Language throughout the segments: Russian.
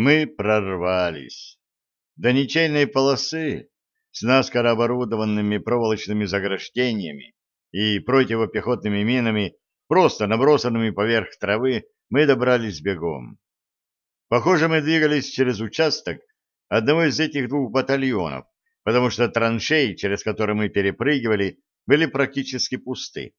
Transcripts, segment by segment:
Мы прорвались. До ничейной полосы с наскоро оборудованными проволочными заграждениями и противопехотными минами, просто набросанными поверх травы, мы добрались бегом. Похоже, мы двигались через участок одного из этих двух батальонов, потому что траншеи, через которые мы перепрыгивали, были практически пусты.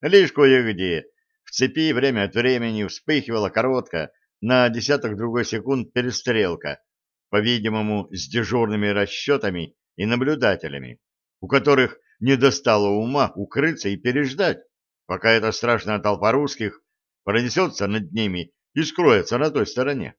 Лишь кое-где в цепи время от времени вспыхивала короткая на десяток другой секунд перестрелка, по-видимому, с дежурными расчетами и наблюдателями, у которых не достало ума укрыться и переждать, пока эта страшная толпа русских пронесется над ними и скроется на той стороне.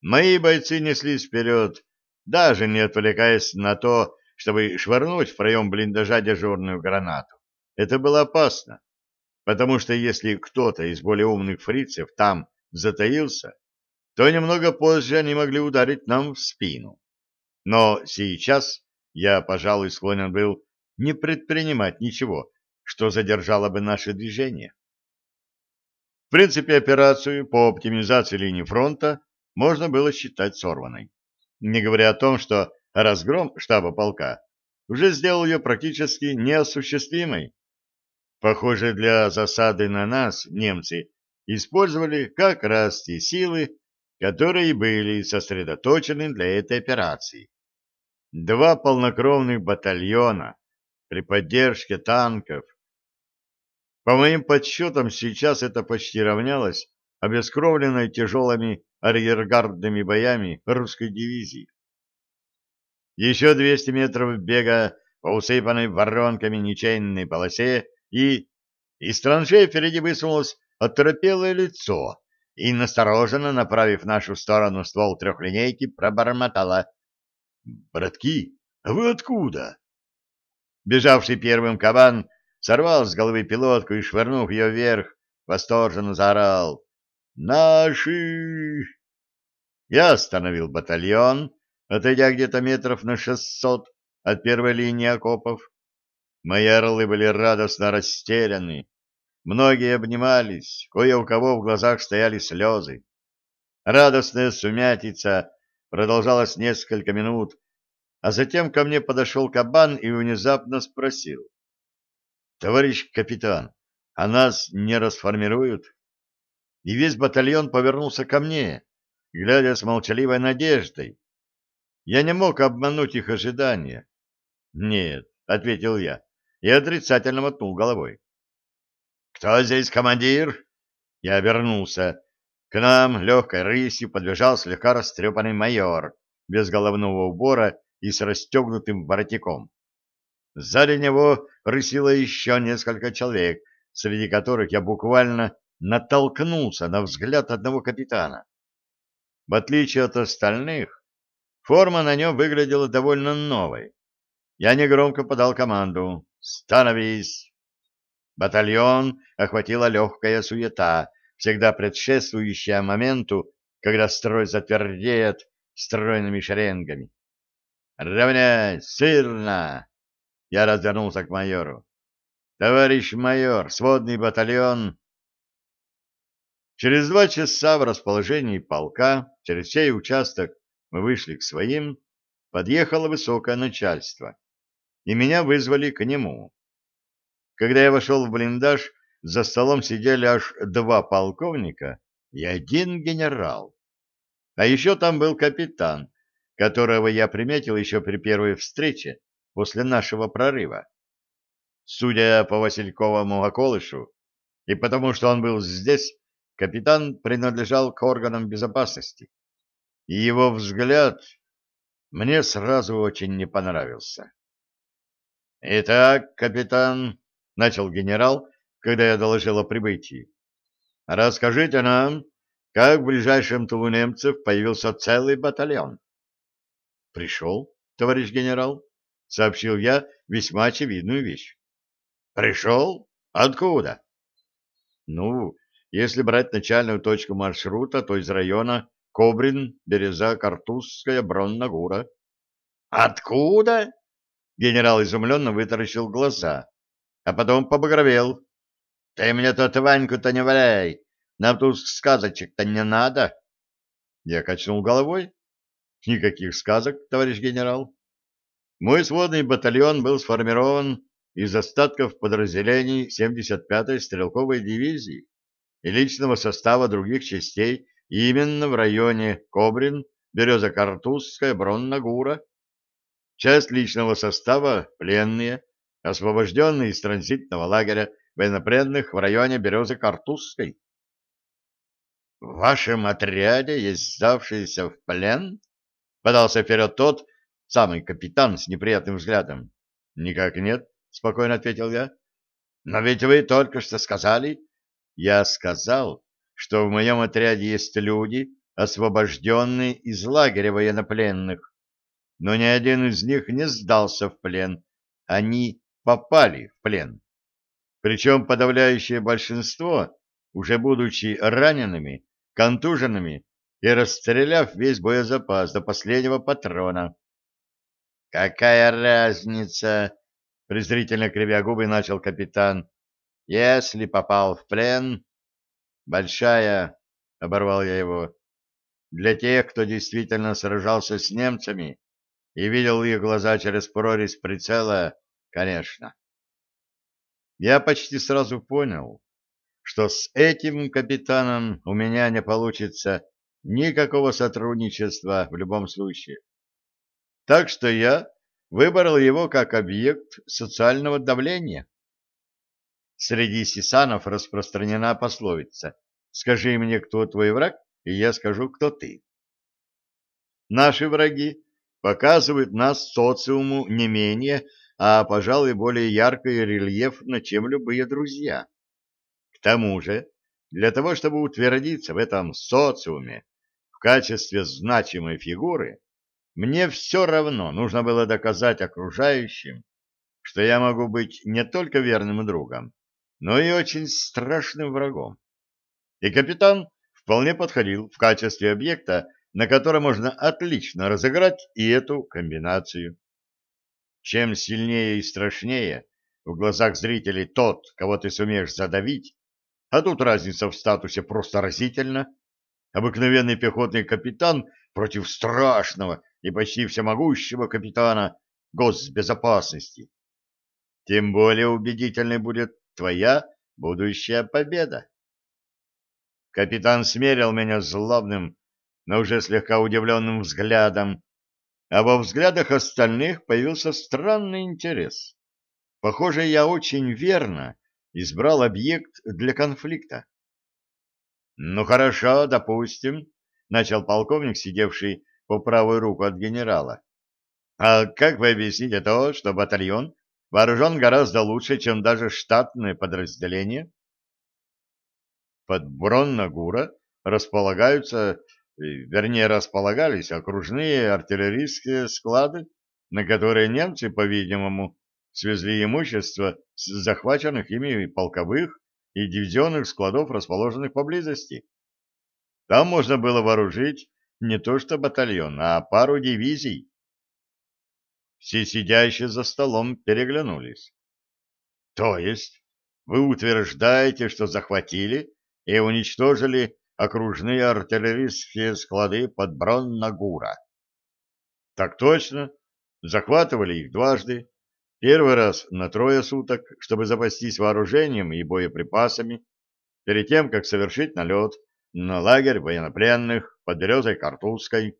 Мои бойцы неслись вперед, даже не отвлекаясь на то, чтобы швырнуть в проем блиндажа дежурную гранату. Это было опасно, потому что если кто-то из более умных фрицев там затаился, то немного позже они могли ударить нам в спину. Но сейчас я, пожалуй, склонен был не предпринимать ничего, что задержало бы наше движение. В принципе, операцию по оптимизации линии фронта можно было считать сорванной, не говоря о том, что разгром штаба полка уже сделал ее практически неосуществимой. Похоже, для засады на нас немцы использовали как раз те силы, которые были сосредоточены для этой операции. Два полнокровных батальона при поддержке танков. По моим подсчетам, сейчас это почти равнялось обескровленной тяжелыми арьергардными боями русской дивизии. Еще 200 метров бега по усыпанной воронками ничейной полосе и... Из траншеи впереди высунулось оторопелое лицо и, настороженно направив в нашу сторону ствол трехлинейки, пробормотала. — Братки, а вы откуда? Бежавший первым кабан сорвал с головы пилотку и, швырнув ее вверх, восторженно заорал. «Наши!» Я остановил батальон, отойдя где-то метров на шестьсот от первой линии окопов. Мои орлы были радостно растеряны, Многие обнимались, кое у кого в глазах стояли слезы. Радостная сумятица продолжалась несколько минут, а затем ко мне подошел кабан и внезапно спросил. — Товарищ капитан, а нас не расформируют? И весь батальон повернулся ко мне, глядя с молчаливой надеждой. Я не мог обмануть их ожидания. — Нет, — ответил я и отрицательно мотнул головой. «Кто здесь командир?» Я обернулся. К нам легкой рысью подбежал слегка растрепанный майор, без головного убора и с расстегнутым воротником. Сзади него рысило еще несколько человек, среди которых я буквально натолкнулся на взгляд одного капитана. В отличие от остальных, форма на нем выглядела довольно новой. Я негромко подал команду «Становись!» Батальон охватила легкая суета, всегда предшествующая моменту, когда строй затвердеет стройными шеренгами. «Равняй! Сырно!» Я развернулся к майору. «Товарищ майор, сводный батальон...» Через два часа в расположении полка, через сей участок, мы вышли к своим, подъехало высокое начальство, и меня вызвали к нему. Когда я вошел в блиндаж, за столом сидели аж два полковника и один генерал. А еще там был капитан, которого я приметил еще при первой встрече после нашего прорыва. Судя по Васильковому околышу, и потому что он был здесь, капитан принадлежал к органам безопасности. И его взгляд мне сразу очень не понравился. «Итак, капитан, — начал генерал, когда я доложил о прибытии. — Расскажите нам, как в ближайшем тылу немцев появился целый батальон? — Пришел, товарищ генерал, — сообщил я весьма очевидную вещь. — Пришел? Откуда? — Ну, если брать начальную точку маршрута, то из района Кобрин, Береза, Картузская, Броннагура. — Откуда? — генерал изумленно вытаращил глаза а потом побагровел. — Ты мне тут Ваньку-то не валяй, нам тут сказочек-то не надо. Я качнул головой. Никаких сказок, товарищ генерал. Мой сводный батальон был сформирован из остатков подразделений 75-й стрелковой дивизии и личного состава других частей именно в районе Кобрин, Береза-Картузская, Броннагура. Часть личного состава – пленные, освобожденные из транзитного лагеря военнопленных в районе Березы-Картузской. — В вашем отряде есть сдавшиеся в плен? — подался вперед тот, самый капитан с неприятным взглядом. — Никак нет, — спокойно ответил я. — Но ведь вы только что сказали... — Я сказал, что в моем отряде есть люди, освобожденные из лагеря военнопленных, но ни один из них не сдался в плен. Они попали в плен. Причем подавляющее большинство, уже будучи ранеными, контуженными и расстреляв весь боезапас до последнего патрона. «Какая разница?» — презрительно кривя губы начал капитан. «Если попал в плен...» «Большая...» — оборвал я его. «Для тех, кто действительно сражался с немцами и видел их глаза через прорезь прицела, конечно». Я почти сразу понял, что с этим капитаном у меня не получится никакого сотрудничества в любом случае. Так что я выбрал его как объект социального давления. Среди сисанов распространена пословица «Скажи мне, кто твой враг, и я скажу, кто ты». Наши враги показывают нас социуму не менее, а, пожалуй, более ярко и рельефно, чем любые друзья. К тому же, для того, чтобы утвердиться в этом социуме в качестве значимой фигуры, мне все равно нужно было доказать окружающим, что я могу быть не только верным другом, но и очень страшным врагом. И капитан вполне подходил в качестве объекта, на котором можно отлично разыграть и эту комбинацию. Чем сильнее и страшнее в глазах зрителей тот, кого ты сумеешь задавить, а тут разница в статусе просто разительна, обыкновенный пехотный капитан против страшного и почти всемогущего капитана госбезопасности. Тем более убедительной будет твоя будущая победа. Капитан смерил меня злобным, но уже слегка удивленным взглядом, а во взглядах остальных появился странный интерес. Похоже, я очень верно избрал объект для конфликта. «Ну хорошо, допустим», — начал полковник, сидевший по правую руку от генерала. А как вы объясните то, что батальон вооружен гораздо лучше, чем даже штатное подразделение? Под Броннагура располагаются, вернее, располагались окружные артиллерийские склады, на которые немцы, по-видимому, свезли имущество с захваченных ими полковых и дивизионных складов, расположенных поблизости. Там можно было вооружить не то что батальон, а пару дивизий. Все сидящие за столом переглянулись. То есть вы утверждаете, что захватили и уничтожили окружные артиллерийские склады под Броннагура? Так точно. Захватывали их дважды. Первый раз на трое суток, чтобы запастись вооружением и боеприпасами, перед тем, как совершить налет на лагерь военнопленных под Березой Картузской,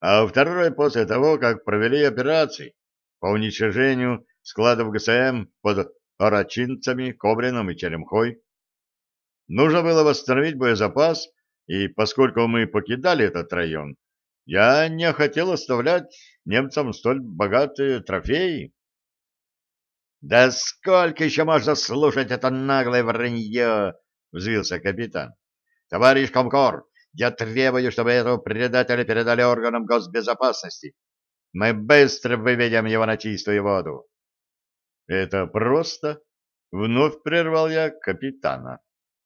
а второй после того, как провели операции по уничтожению складов ГСМ под Орочинцами, Кобрином и Черемхой. Нужно было восстановить боезапас, и поскольку мы покидали этот район, я не хотел оставлять немцам столь богатые трофеи. «Да сколько еще можно слушать это наглое вранье?» — взвился капитан. Товарищ Комкор, я требую, чтобы этого предателя передали органам госбезопасности. Мы быстро выведем его на чистую воду. Это просто. Вновь прервал я капитана.